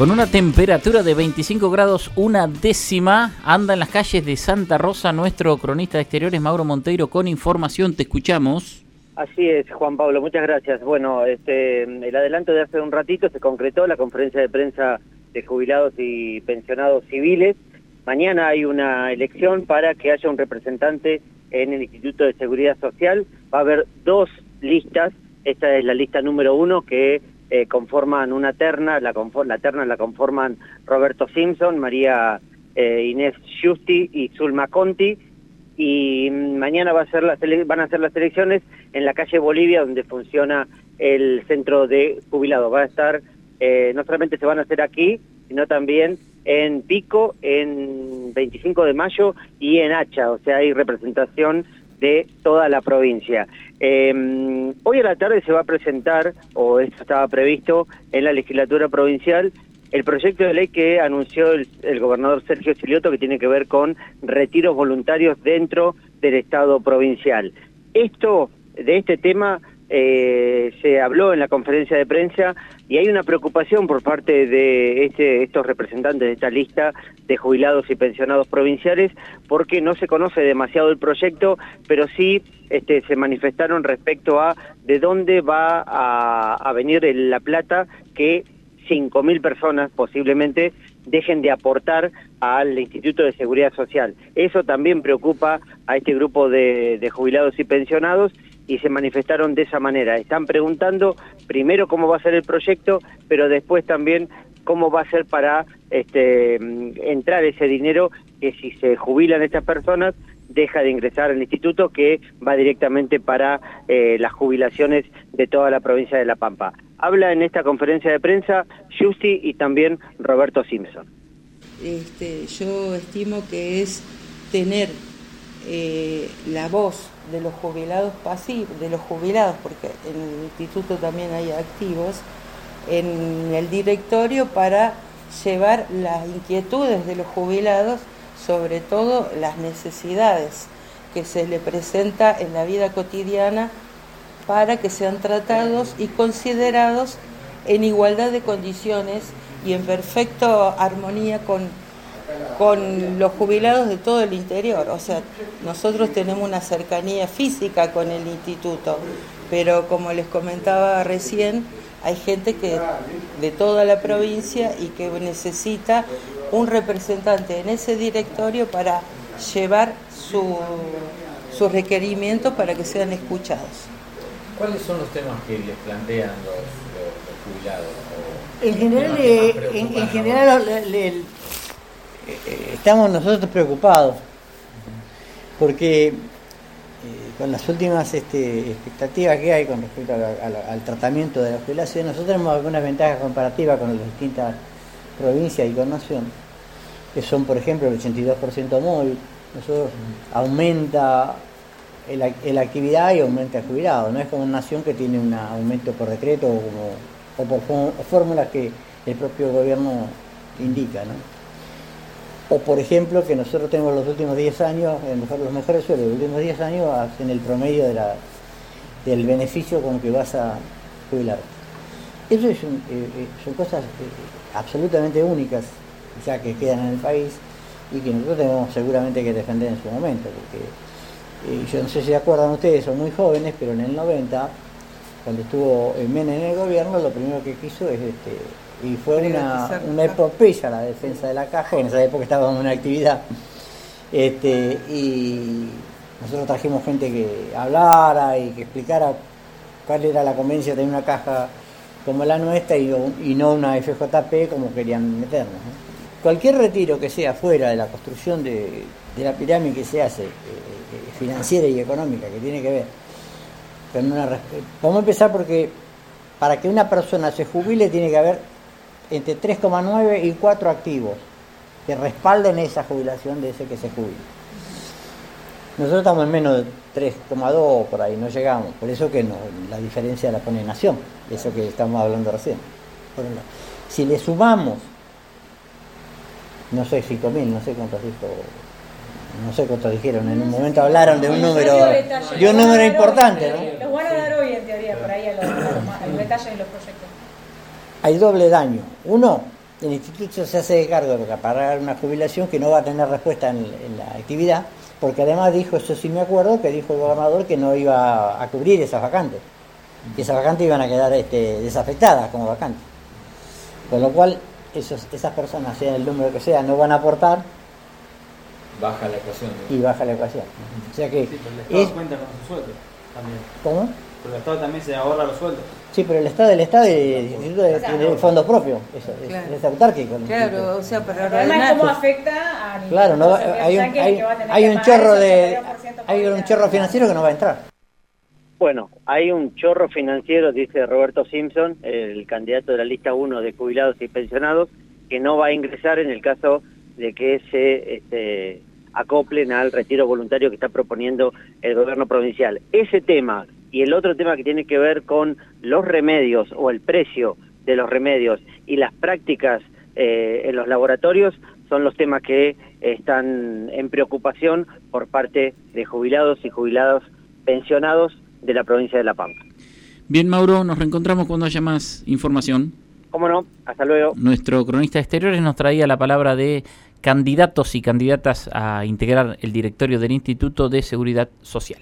Con una temperatura de 25 grados una décima, anda en las calles de Santa Rosa nuestro cronista de exteriores Mauro Monteiro con información. Te escuchamos. Así es, Juan Pablo, muchas gracias. Bueno, este, el adelanto de hace un ratito se concretó la conferencia de prensa de jubilados y pensionados civiles. Mañana hay una elección para que haya un representante en el Instituto de Seguridad Social. Va a haber dos listas. Esta es la lista número uno que eh, conforman una terna, la, la terna la conforman Roberto Simpson, María eh, Inés Giusti y Zulma Conti, y mañana va a ser van a ser las elecciones en la calle Bolivia, donde funciona el centro de jubilados. Va a estar, eh, no solamente se van a hacer aquí, sino también en Pico, en 25 de mayo y en Hacha, o sea, hay representación de toda la provincia. Eh, hoy a la tarde se va a presentar, o esto estaba previsto, en la legislatura provincial, el proyecto de ley que anunció el, gobernador Sergio Silioto que tiene que ver con retiros voluntarios dentro del Estado provincial. Esto, de este tema, eh, se habló en la conferencia de prensa y hay una preocupación por parte de este, estos representantes de esta lista de jubilados y pensionados provinciales porque no se conoce demasiado el proyecto, pero sí este, se manifestaron respecto a de dónde va a, a venir la plata que 5.000 personas posiblemente dejen de aportar al Instituto de Seguridad Social. Eso también preocupa a este grupo de, jubilados y pensionados y se manifestaron de esa manera. Están preguntando primero cómo va a ser el proyecto, pero después también cómo va a ser para este, entrar ese dinero que si se jubilan estas personas deja de ingresar al instituto que va directamente para eh, las jubilaciones de toda la provincia de La Pampa. Habla en esta conferencia de prensa Justi y también Roberto Simpson. Este, yo estimo que es tener eh, la voz de los jubilados pasivos, de los jubilados, porque en el instituto también hay activos, en el directorio para llevar las inquietudes de los jubilados, sobre todo las necesidades que se le presenta en la vida cotidiana para que sean tratados y considerados en igualdad de condiciones y en perfecta armonía con, con los jubilados de todo el interior. O sea, nosotros tenemos una cercanía física con el instituto, pero como les comentaba recién, hay gente que de toda la provincia y que necesita un representante en ese directorio para llevar su, sus requerimientos para que sean escuchados. ¿Cuáles son los temas que les plantean los, jubilados? En general, eh, en, general eh, estamos nosotros preocupados porque eh, con las últimas este, expectativas que hay con respecto al tratamiento de la jubilación, nosotros tenemos algunas ventajas comparativas con las distintas provincias y con nación, que son, por ejemplo, el 82% móvil, nosotros aumenta la actividad y aumenta el jubilado. No es como una nación que tiene un aumento por decreto o, como, por fórmulas que el propio gobierno indica. ¿no? O por ejemplo que nosotros tenemos los últimos 10 años, los mejores sueldos, los últimos 10 años en el promedio de la, del beneficio con que vas a jubilar. Eso es eh, eh, son cosas eh, absolutamente únicas ya que quedan en el país y que nosotros tenemos seguramente que defender en su momento, porque yo no sé si se acuerdan ustedes, son muy jóvenes, pero en el 90, cuando estuvo Menem en el gobierno, lo primero que quiso es, este, y fue una, una epopeya la defensa de la caja, en esa época estaba en una actividad, este, y nosotros trajimos gente que hablara y que explicara cuál era la conveniencia de tener una caja como la nuestra y, no una FJP como querían meternos. Cualquier retiro que sea fuera de la construcción de, de la pirámide que se hace, eh, eh, financiera y económica, que tiene que ver con una... Vamos a empezar porque para que una persona se jubile tiene que haber entre 3,9 y 4 activos que respalden esa jubilación de ese que se jubila. Nosotros estamos en menos de 3,2 por ahí, no llegamos. Por eso que no, la diferencia la pone Nación, eso que estamos hablando recién. Si le sumamos, no sé, 5.000, no sé cuántos dijo no sé cuánto dijeron, en un momento hablaron de un número, de un número importante. ¿no? Los van a dar hoy en teoría, por ahí a los, detalles de los proyectos. Hay doble daño. Uno, el instituto se hace cargo de pagar una jubilación que no va a tener respuesta en, la actividad, porque además dijo, eso sí me acuerdo, que dijo el gobernador que no iba a cubrir esas vacantes, que esas vacantes iban a quedar este, desafectadas como vacantes. Con lo cual, esos, esas personas, sean el número que sea, no van a aportar. Baja la ecuación. Y baja la ecuación. O sea que... el Estado cuenta con su sueldo también. ¿Cómo? Pero el Estado también se ahorra los sueldos. Sí, pero el Estado del Estado tiene fondos propios, eso, claro. es, autárquico. Claro, o sea, pero además cómo afecta a Claro, no, hay, un, hay, hay un chorro de hay un chorro financiero que no va a entrar. Bueno, hay un chorro financiero, dice Roberto Simpson, el candidato de la lista 1 de jubilados y pensionados, que no va a ingresar en el caso de que se este, acoplen al retiro voluntario que está proponiendo el gobierno provincial. Ese tema y el otro tema que tiene que ver con los remedios o el precio de los remedios y las prácticas eh, en los laboratorios son los temas que están en preocupación por parte de jubilados y jubilados pensionados de la provincia de La Pampa. Bien, Mauro, nos reencontramos cuando haya más información. Cómo no, hasta luego. Nuestro cronista de exteriores nos traía la palabra de candidatos y candidatas a integrar el directorio del Instituto de Seguridad Social.